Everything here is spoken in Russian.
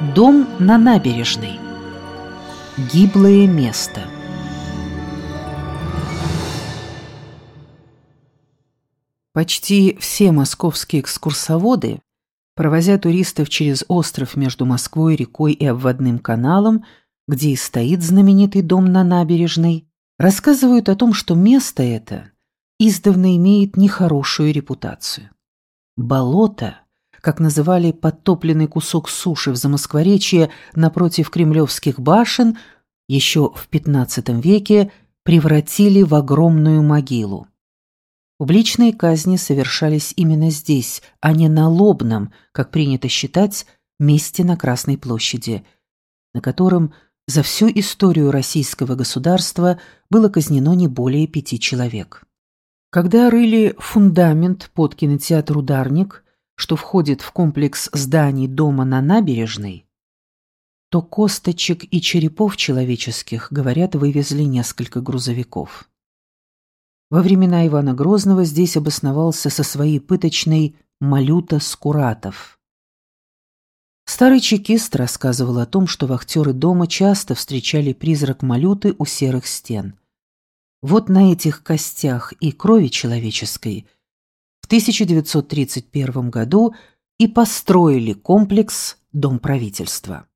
Дом на набережной. Гиблое место. Почти все московские экскурсоводы, провозя туристов через остров между Москвой, рекой и обводным каналом, где и стоит знаменитый дом на набережной, рассказывают о том, что место это издавна имеет нехорошую репутацию. Болото, как называли подтопленный кусок суши в Замоскворечье напротив кремлевских башен, еще в XV веке превратили в огромную могилу. Публичные казни совершались именно здесь, а не на Лобном, как принято считать, месте на Красной площади, на котором за всю историю российского государства было казнено не более пяти человек. Когда рыли фундамент под кинотеатр «Ударник», что входит в комплекс зданий дома на набережной, то косточек и черепов человеческих, говорят, вывезли несколько грузовиков. Во времена Ивана Грозного здесь обосновался со своей пыточной Малюта Скуратов. Старый чекист рассказывал о том, что вахтеры дома часто встречали призрак Малюты у серых стен. Вот на этих костях и крови человеческой 1931 году и построили комплекс Дом правительства.